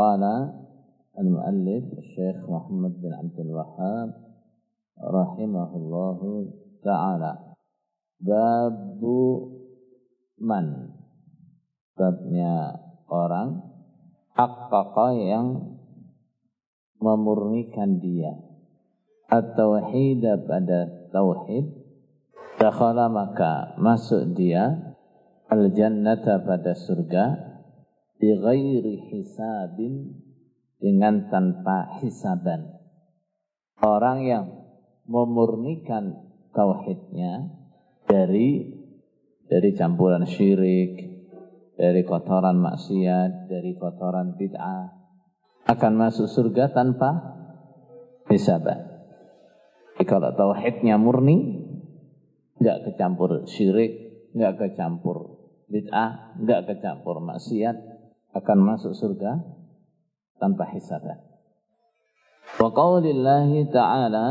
قال المؤلف الشيخ محمد بن عبد الوهاب رحمه الله تعالى باب من babnya orang haqqaqa yang memurnikan dia at-tauhid pada tauhid dakhala maka masuk dia al jannata pada surga bi ghairi hisabin dengan tanpa hisaban. Orang yang memurnikan tauhidnya dari dari campuran syirik, dari kotoran maksiat, dari kotoran bid'ah akan masuk surga tanpa hisaban. Jadi kalau tauhidnya murni, nggak kecampur syirik, nggak kecampur bid'ah, nggak kecampur maksiat, akan masuk surga tanpa hisaban. Wa qaulillahi ta'ala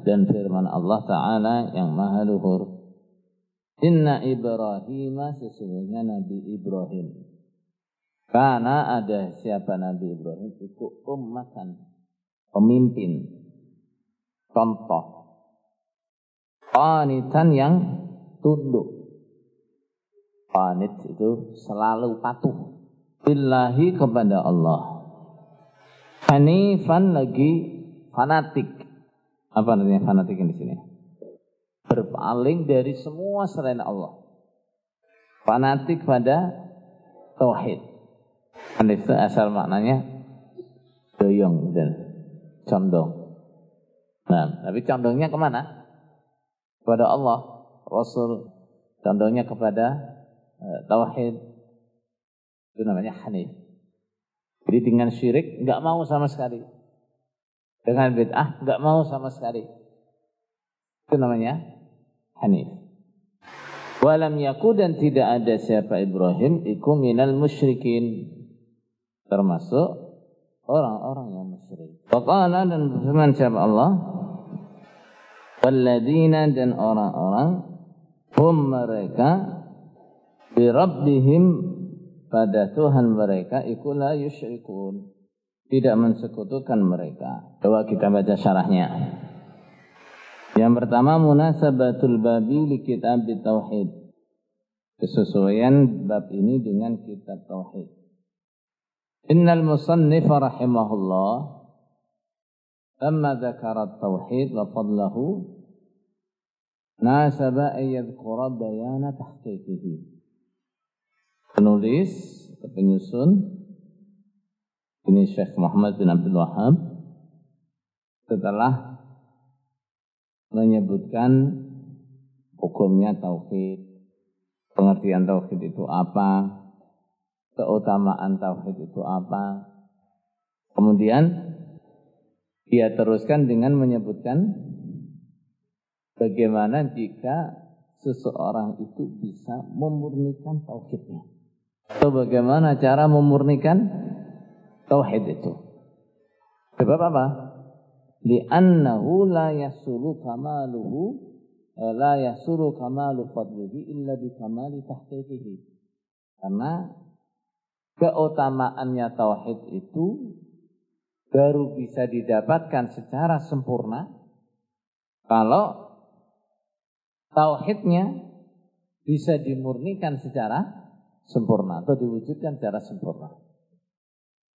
dan firman Allah Ta'ala yang maha luhur. Inna Ibrahim sesungguhnya Nabi Ibrahim. Karena ada siapa Nabi Ibrahim itu ummatan pemimpin contoh qanitan yang tunduk. Qanit itu selalu patuh billahi kepada Allah. Hanifan lagi fanatik. Apa artinya fanatik di sini? Berpaling dari semua selain Allah. Fanatik pada tauhid. Hanif itu asal maknanya doyong dan condong. Nah, tapi condongnya ke mana? Kepada Allah, Rasul. Condongnya kepada uh, tauhid, itu namanya hanif. Jadi dengan syirik nggak mau sama sekali. Dengan bid'ah nggak mau sama sekali. Itu namanya hanif. Walam yaku dan tidak ada siapa Ibrahim iku minal musyrikin. Termasuk orang-orang yang musyrik. Waqala dan berfirman siapa Allah. Walladina dan orang-orang hum mereka bi rabbihim pada Tuhan mereka ikulah yusyrikun. Tidak mensekutukan mereka. Coba kita baca syarahnya. Yang pertama munasabatul babi li kitab tauhid. Kesesuaian bab ini dengan kitab tauhid. Innal musannif rahimahullah lamma dzakara tauhid wa fadlahu nasaba ayyadhkura bayana tahqiqihi penulis atau penyusun ini Syekh Muhammad bin Abdul Wahab setelah menyebutkan hukumnya tauhid, pengertian tauhid itu apa, keutamaan tauhid itu apa. Kemudian dia teruskan dengan menyebutkan bagaimana jika seseorang itu bisa memurnikan tauhidnya. Atau bagaimana cara memurnikan tauhid itu? Sebab apa? Li'annahu la yasulu kamaluhu la yasulu kamalu fadlihi illa bi kamali tahqiqihi. Karena keutamaannya tauhid itu baru bisa didapatkan secara sempurna kalau tauhidnya bisa dimurnikan secara sempurna atau diwujudkan secara sempurna.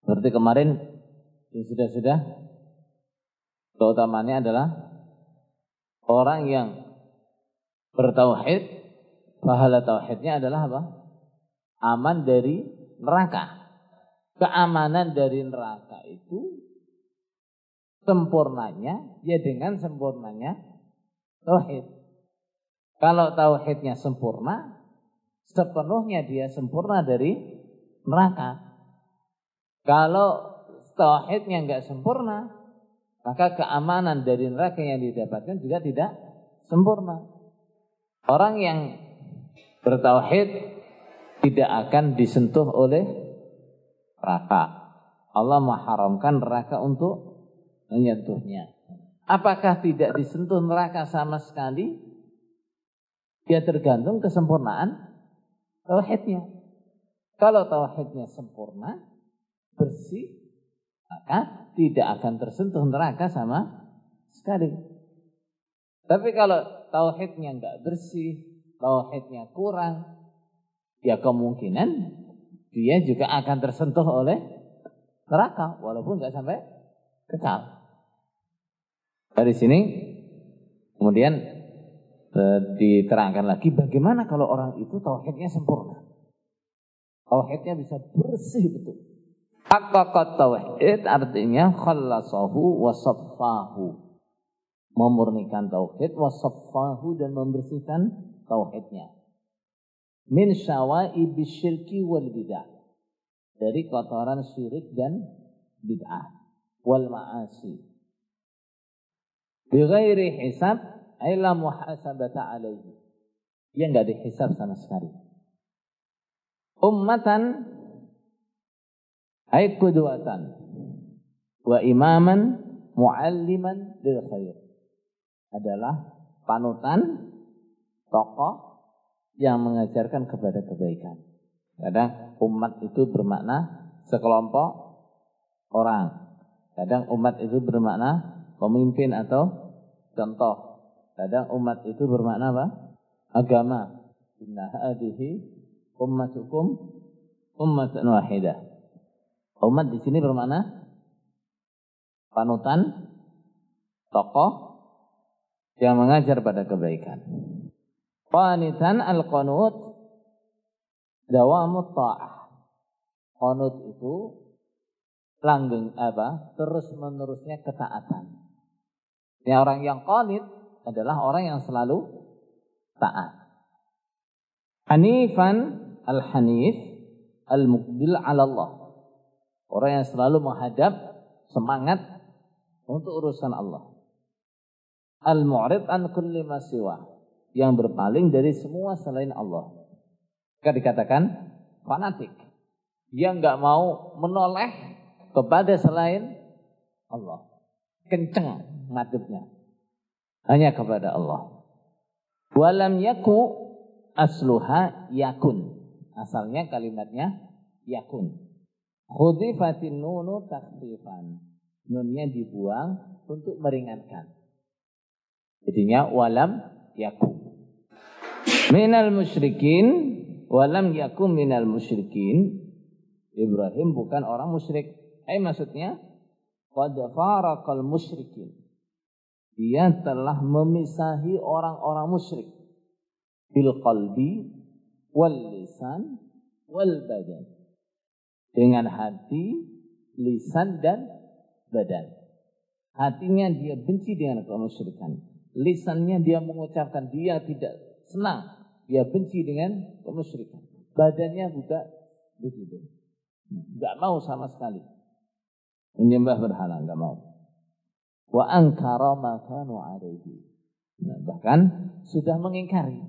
Seperti kemarin yang sudah-sudah keutamaannya adalah orang yang bertauhid, pahala tauhidnya adalah apa? Aman dari neraka. Keamanan dari neraka itu sempurnanya ya dengan sempurnanya tauhid. Kalau tauhidnya sempurna, sepenuhnya dia sempurna dari neraka. Kalau tauhidnya enggak sempurna, maka keamanan dari neraka yang didapatkan juga tidak sempurna. Orang yang bertauhid tidak akan disentuh oleh neraka. Allah mengharamkan neraka untuk menyentuhnya. Apakah tidak disentuh neraka sama sekali? Ya tergantung kesempurnaan tauhidnya. Kalau tauhidnya sempurna, bersih, Maka tidak akan tersentuh neraka sama sekali. Tapi kalau tauhidnya nggak bersih, tauhidnya kurang, ya kemungkinan dia juga akan tersentuh oleh neraka walaupun nggak sampai kekal. Dari sini kemudian diterangkan lagi bagaimana kalau orang itu tauhidnya sempurna. Tauhidnya bisa bersih betul. Haqqaqat tauhid artinya khallasahu wa saffahu. Memurnikan tauhid wa saffahu dan membersihkan tauhidnya. Min syawai bisyirki wal bid'ah. Dari kotoran syirik dan bid'ah wal ma'asi. Bighairi hisab ay la muhasabata alaihi. Dia enggak dihisab sama sekali. Ummatan ay qudwatan wa imaman mualliman lil khair. Adalah panutan tokoh yang mengajarkan kepada kebaikan. Kadang umat itu bermakna sekelompok orang. Kadang umat itu bermakna pemimpin atau contoh. Kadang umat itu bermakna apa? Agama. Inna hadhihi ummatukum ummatan wahidah. Umat di sini bermakna panutan tokoh yang mengajar pada kebaikan. Qanitan al-qanut dawamut ta'ah. Qanut itu langgeng apa? Terus menerusnya ketaatan. Ya, orang yang qanit adalah orang yang selalu taat. Hanifan al-hanif al-muqbil ala Allah. Orang yang selalu menghadap semangat untuk urusan Allah. Al-mu'rid an kulli masiwa. Yang berpaling dari semua selain Allah. Maka dikatakan fanatik. Yang nggak mau menoleh kepada selain Allah. Kenceng ngadepnya. Hanya kepada Allah. Walam yaku asluha yakun. Asalnya kalimatnya yakun. Khudifatin nunu takfifan. Nunnya dibuang untuk meringankan. Jadinya walam yaku. Minal musyrikin. Walam yaku minal musyrikin. Ibrahim bukan orang musyrik. Eh maksudnya. Qad farakal musyrikin dia telah memisahi orang-orang musyrik bil qalbi wal lisan wal badan dengan hati, lisan dan badan. Hatinya dia benci dengan kemusyrikan. Lisannya dia mengucapkan dia tidak senang, dia benci dengan kemusyrikan. Badannya juga begitu. Enggak mau sama sekali menyembah berhala, enggak mau wa ankara ma kanu alaihi. Nah, bahkan sudah mengingkari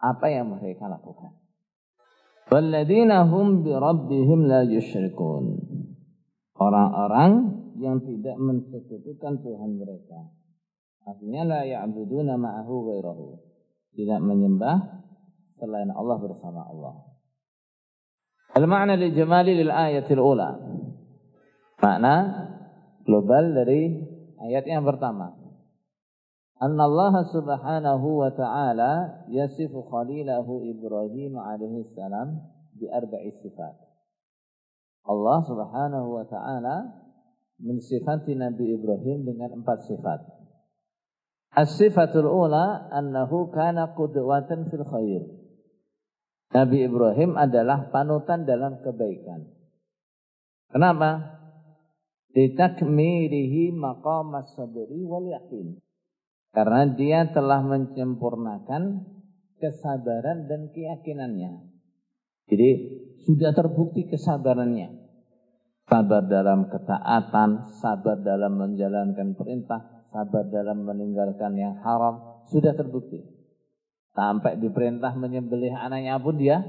apa yang mereka lakukan. Walladzina hum bi rabbihim la yusyrikun. Orang-orang yang tidak mensekutukan Tuhan mereka. Artinya la ya'buduna ma'ahu ghairahu. Tidak menyembah selain Allah bersama Allah. Al-ma'na li jamali lil ayatil ula. Makna global dari ayat yang pertama. Allah subhanahu wa ta'ala yasifu khalilahu Ibrahim alaihi salam bi arba'i sifat. Allah subhanahu wa ta'ala mensifati Nabi Ibrahim dengan empat sifat. As-sifatul ula annahu kana qudwatan fil khair. Nabi Ibrahim adalah panutan dalam kebaikan. Kenapa? Litakmirihi maqam sabri wal yakin. Karena dia telah menyempurnakan kesabaran dan keyakinannya. Jadi sudah terbukti kesabarannya. Sabar dalam ketaatan, sabar dalam menjalankan perintah, sabar dalam meninggalkan yang haram, sudah terbukti. Sampai diperintah menyembelih anaknya pun dia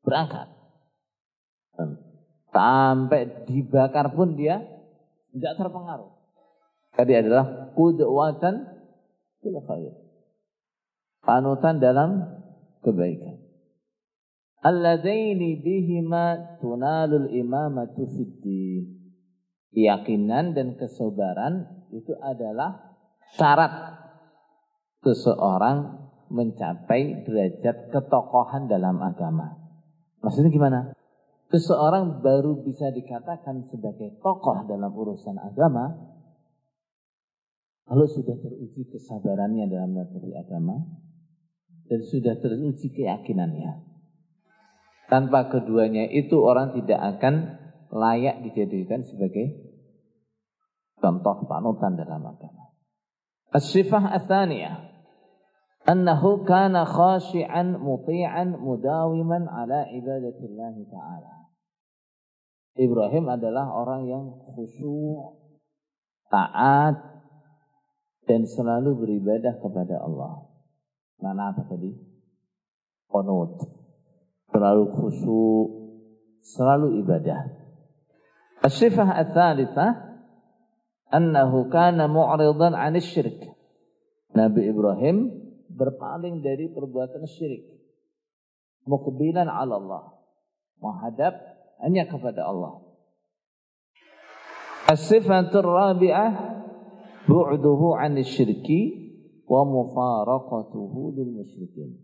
berangkat. Sampai dibakar pun dia tidak terpengaruh. Tadi adalah kudwatan fil khair. Panutan dalam kebaikan. Alladaini bihima tunalul imamatu fiddin. Keyakinan dan kesabaran itu adalah syarat seseorang mencapai derajat ketokohan dalam agama. Maksudnya gimana? Seseorang baru bisa dikatakan sebagai tokoh dalam urusan agama kalau sudah teruji kesabarannya dalam materi agama dan sudah teruji keyakinannya. Tanpa keduanya itu orang tidak akan layak dijadikan sebagai contoh panutan dalam agama. As-sifah athaniyah kana khashi'an muti'an mudawiman ala ibadatillah ta'ala. Ibrahim adalah orang yang khusyuk, taat, dan selalu beribadah kepada Allah. Mana apa tadi? Qunut. Selalu khusyuk, selalu ibadah. As-sifah ats-tsalitsah annahu kana mu'ridan 'anil syirk. Nabi Ibrahim berpaling dari perbuatan syirik. Muqbilan 'ala Allah. Menghadap hanya kepada Allah. As-sifatur rabi'ah bu'duhu 'anil syirki wa mufaraqatuhu lil musyrikin.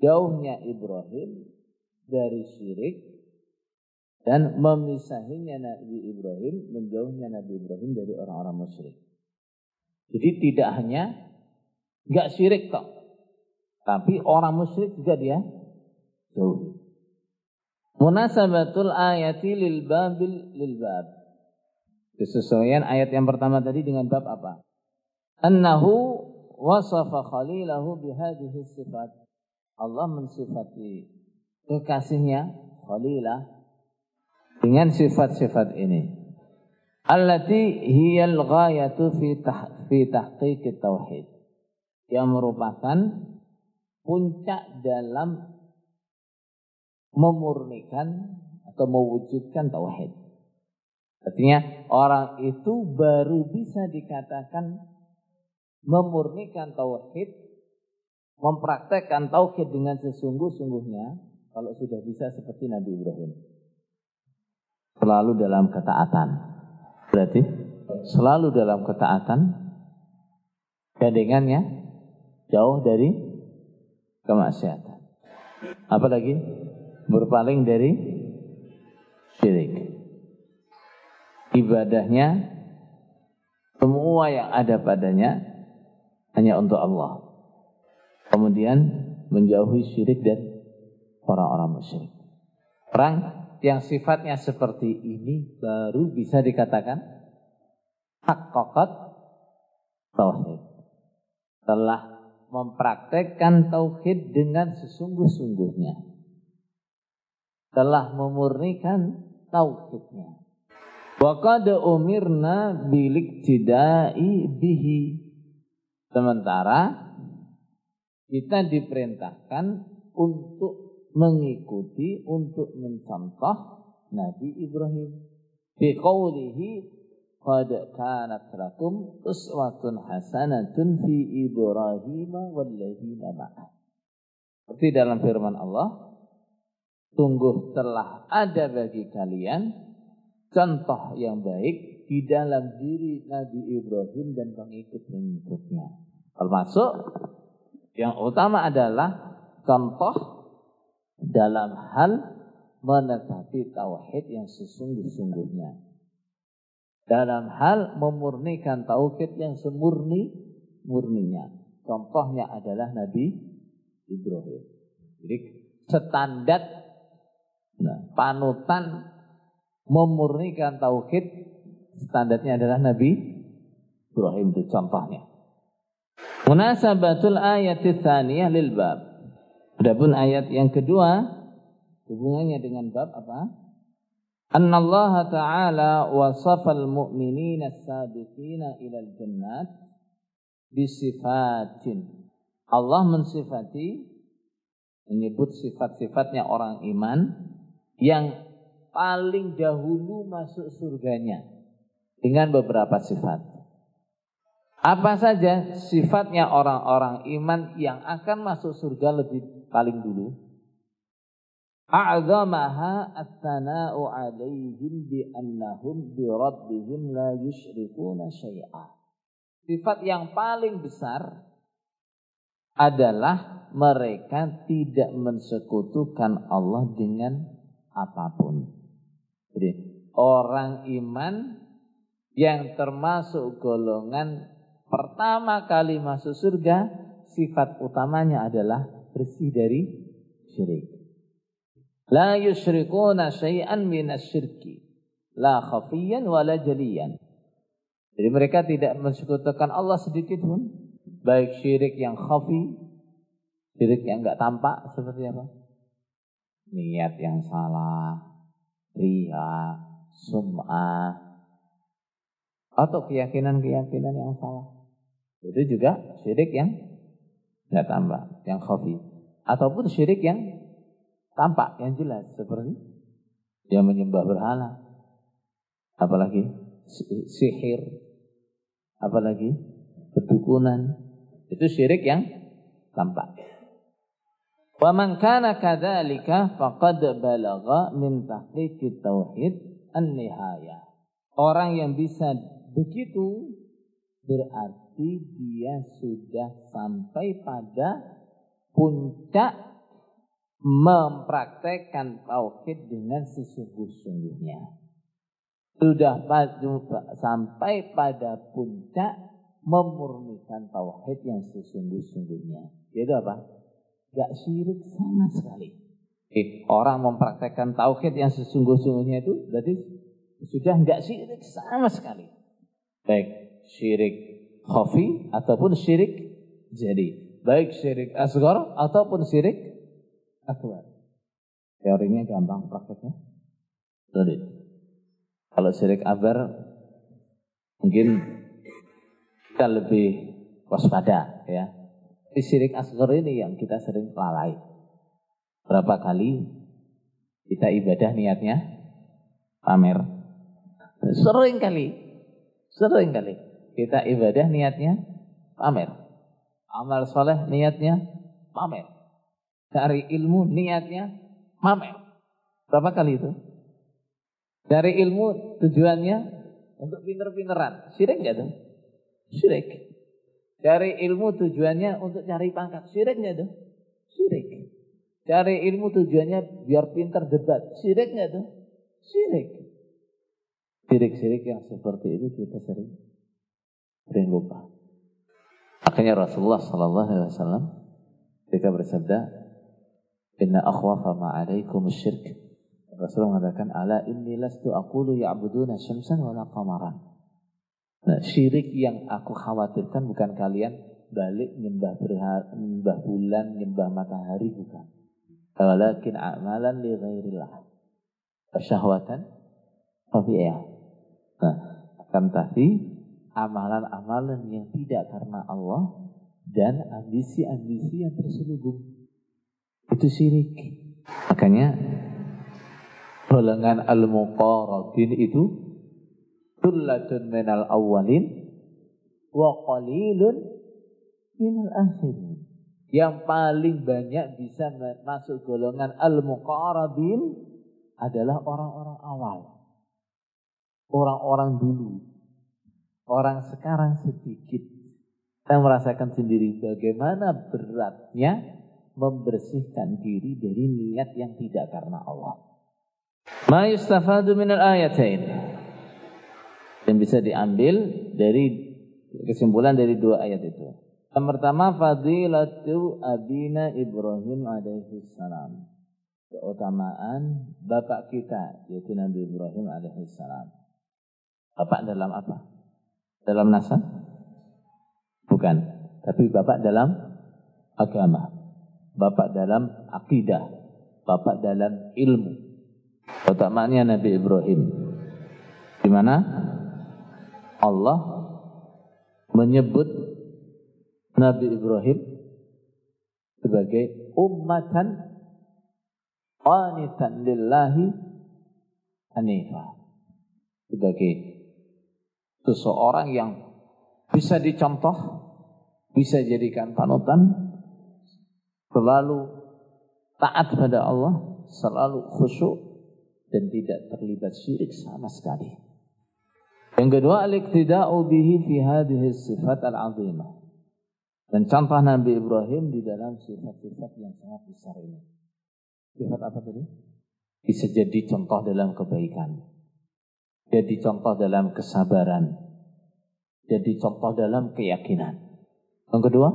Jauhnya Ibrahim dari syirik dan memisahinya Nabi Ibrahim, menjauhnya Nabi Ibrahim dari orang-orang musyrik. Jadi tidak hanya nggak syirik kok, tapi orang musyrik juga dia jauhi. Munasabatul ayati lil babil lil bab. Kesesuaian ayat yang pertama tadi dengan bab apa? Annahu wasafa khalilahu bihadihi sifat. Allah mensifati kekasihnya khalilah dengan sifat-sifat ini. Allati hiyal ghayatu fi fi tahqiq tauhid. Yang merupakan puncak dalam memurnikan atau mewujudkan tauhid. Artinya orang itu baru bisa dikatakan memurnikan tauhid, mempraktekkan tauhid dengan sesungguh-sungguhnya kalau sudah bisa seperti Nabi Ibrahim. Selalu dalam ketaatan. Berarti selalu dalam ketaatan gandengannya jauh dari kemaksiatan. Apalagi berpaling dari syirik ibadahnya semua yang ada padanya hanya untuk Allah. Kemudian menjauhi syirik dan orang-orang musyrik. Orang yang sifatnya seperti ini baru bisa dikatakan hakikat tauhid. Telah mempraktekkan tauhid dengan sesungguh-sungguhnya. Telah memurnikan tauhidnya. Wa qad umirna biliktida'i bihi. Sementara kita diperintahkan untuk mengikuti, untuk mencontoh Nabi Ibrahim. Fi qawlihi qad kanat lakum uswatun hasanatun fi Ibrahim walladzina ma'ah. Seperti dalam firman Allah, sungguh telah ada bagi kalian contoh yang baik di dalam diri Nabi Ibrahim dan pengikut-pengikutnya. Termasuk yang utama adalah contoh dalam hal menetapi tauhid yang sesungguh-sungguhnya. Dalam hal memurnikan tauhid yang semurni murninya. Contohnya adalah Nabi Ibrahim. Jadi standar nah, panutan memurnikan tauhid standarnya adalah Nabi Ibrahim itu contohnya. Munasabatul ayat tsaniyah lil bab. Adapun ayat yang kedua hubungannya dengan bab apa? Anna Allah Ta'ala wasafal mu'minina as-sabiqina ilal jannat bisifatin. Allah mensifati menyebut sifat-sifatnya orang iman yang paling dahulu masuk surganya dengan beberapa sifat. Apa saja sifatnya orang-orang iman yang akan masuk surga lebih paling dulu? a'zamaha at-tana'u 'alaihim bi annahum bi rabbihim la yusyrikuna syai'a. Sifat yang paling besar adalah mereka tidak mensekutukan Allah dengan apa pun. Jadi orang iman yang termasuk golongan pertama kali masuk surga, sifat utamanya adalah bersih dari syirik. La yusyrikuna syai'an minasyirki. La khafiyan wala jaliyan. Jadi mereka tidak mensekutukan Allah sedikit pun. Baik syirik yang khafi, syirik yang enggak tampak seperti apa? Niat yang salah, ria, sum'ah, atau keyakinan-keyakinan yang salah. Itu juga syirik yang enggak tampak, yang khafi. Ataupun syirik yang tampak, yang jelas seperti yang menyembah berhala. Apalagi sihir, apalagi perdukunan. Itu syirik yang tampak. Wa man kana kadzalika faqad balagha min tahqiqit tauhid an-nihayah. Orang yang bisa begitu berarti dia sudah sampai pada puncak mempraktekkan tauhid dengan sesungguh-sungguhnya. Sudah sampai pada puncak memurnikan tauhid yang sesungguh-sungguhnya. Itu apa? Gak syirik sama sekali. Eh, orang mempraktekkan tauhid yang sesungguh-sungguhnya itu berarti sudah gak syirik sama sekali. Baik syirik khafi ataupun syirik jadi. Baik syirik asgar ataupun syirik akbar. Teorinya gampang, prakteknya sulit. Kalau syirik akbar mungkin kita lebih waspada ya. Syirik asgar ini yang kita sering lalai. Berapa kali kita ibadah niatnya pamer. Sering kali. Sering kali kita ibadah niatnya pamer. Amal soleh niatnya pamer. Cari ilmu niatnya pamer. Berapa kali itu? Dari ilmu tujuannya untuk pinter-pinteran. Syirik nggak tuh? Syirik. Cari ilmu tujuannya untuk cari pangkat. Syirik nggak tuh? Syirik. Cari ilmu tujuannya biar pinter debat. Syirik nggak tuh? Syirik. Syirik-syirik yang seperti itu kita sering sering lupa. Makanya Rasulullah Sallallahu Alaihi Wasallam ketika bersabda, Inna akhwafa ma'alaikum syirk. Rasulullah mengatakan, Ala inni lastu aqulu ya'buduna syamsan wa qamaran. Nah, syirik yang aku khawatirkan bukan kalian balik nyembah nyembah bulan, nyembah matahari bukan. Walakin a'malan li ghairillah. Syahwatan khafiyah. Nah, akan tapi amalan-amalan yang tidak karena Allah dan ambisi-ambisi yang terselubung itu syirik. Makanya golongan al-muqarrabin itu tullatun minal awalin wa qalilun minal akhirin. Yang paling banyak bisa masuk golongan al-muqarrabin adalah orang-orang awal. Orang-orang dulu. Orang sekarang sedikit. Kita merasakan sendiri bagaimana beratnya membersihkan diri dari niat yang tidak karena Allah. Ma yustafadu minal ayatain. Yang bisa diambil dari kesimpulan dari dua ayat itu. Yang pertama fadilatu abina Ibrahim alaihi salam. Keutamaan bapak kita yaitu Nabi Ibrahim alaihi salam. Bapak dalam apa? Dalam nasab? Bukan, tapi bapak dalam agama bapak dalam akidah, bapak dalam ilmu. Utamanya Nabi Ibrahim. Di mana Allah menyebut Nabi Ibrahim sebagai ummatan qanitan lillahi hanifah. Sebagai seseorang yang bisa dicontoh, bisa jadikan panutan, selalu taat pada Allah, selalu khusyuk dan tidak terlibat syirik sama sekali. Yang kedua, al-iktida'u bihi fi hadhihi sifat al-azimah. Dan contoh Nabi Ibrahim di dalam sifat-sifat yang sangat besar ini. Sifat apa tadi? Bisa jadi contoh dalam kebaikan. Jadi contoh dalam kesabaran. Jadi contoh dalam keyakinan. Yang kedua,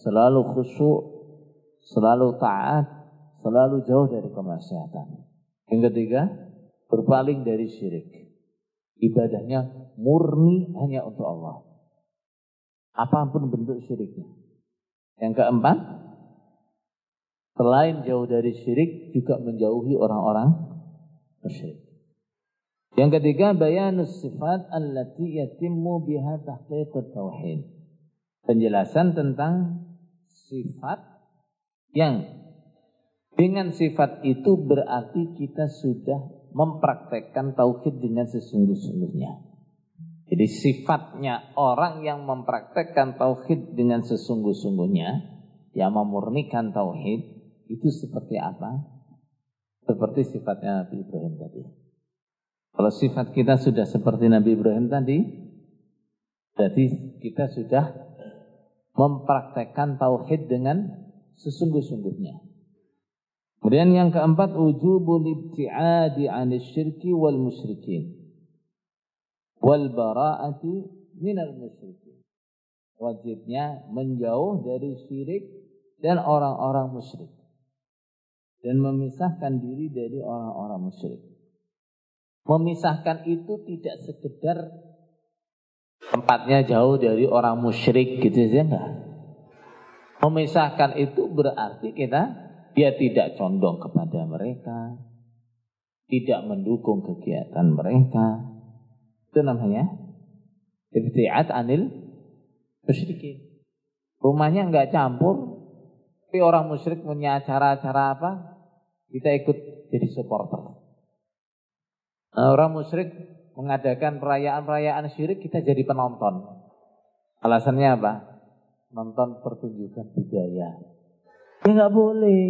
selalu khusyuk, selalu taat, selalu jauh dari kemaksiatan. Yang ketiga, berpaling dari syirik. Ibadahnya murni hanya untuk Allah. Apa pun bentuk syiriknya. Yang keempat, selain jauh dari syirik juga menjauhi orang-orang musyrik. Yang ketiga, bayanus sifat allati yatimmu biha tahqiqut tauhid. Penjelasan tentang sifat yang dengan sifat itu berarti kita sudah mempraktekkan tauhid dengan sesungguh-sungguhnya. Jadi sifatnya orang yang mempraktekkan tauhid dengan sesungguh-sungguhnya, yang memurnikan tauhid, itu seperti apa? Seperti sifatnya Nabi Ibrahim tadi. Kalau sifat kita sudah seperti Nabi Ibrahim tadi, berarti kita sudah mempraktekkan tauhid dengan sesungguh-sungguhnya. Kemudian yang keempat wujubul ibtiadi 'anil syirki wal musyrikin wal bara'ati minal musyrikin. Wajibnya menjauh dari syirik dan orang-orang musyrik dan memisahkan diri dari orang-orang musyrik. Memisahkan itu tidak sekedar tempatnya jauh dari orang musyrik gitu saja enggak. Memisahkan itu berarti kita dia tidak condong kepada mereka, tidak mendukung kegiatan mereka. Itu namanya ibtiat anil musyrikin. Rumahnya enggak campur, tapi orang musyrik punya acara-acara apa, kita ikut jadi supporter. Nah, orang musyrik mengadakan perayaan-perayaan syirik, kita jadi penonton. Alasannya apa? Nonton pertunjukan budaya. Ya nggak boleh.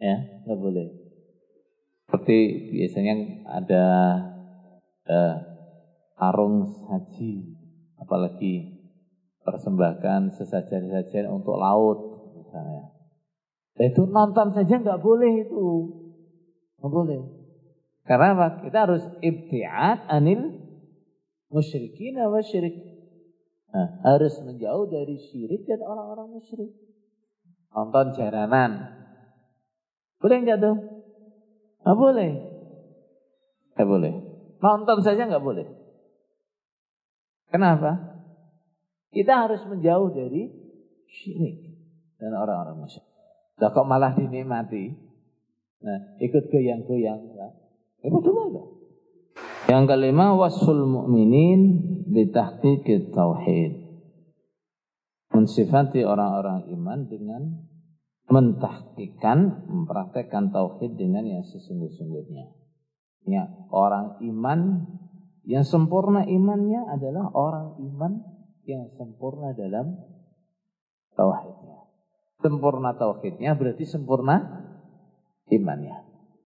Ya, nggak boleh. Seperti biasanya ada uh, arung haji, apalagi persembahkan sesajen-sesajen untuk laut misalnya. Dan itu nonton saja nggak boleh itu, nggak boleh. Karena apa? Kita harus ibtiat anil musyrikin wa syirik. Nah, harus menjauh dari syirik dan orang-orang musyrik nonton jaranan. Boleh enggak tuh? Enggak boleh. Enggak boleh. Nonton saja enggak boleh. Kenapa? Kita harus menjauh dari syirik dan orang-orang musyrik. Lah kok malah dinikmati? Nah, ikut goyang-goyang ya. Ya bodoh Yang kelima wasul mu'minin litahqiqit tauhid mensifati orang-orang iman dengan mentahkikan, mempraktekkan tauhid dengan yang sesungguh-sungguhnya. Ya, orang iman yang sempurna imannya adalah orang iman yang sempurna dalam tauhidnya. Sempurna tauhidnya berarti sempurna imannya.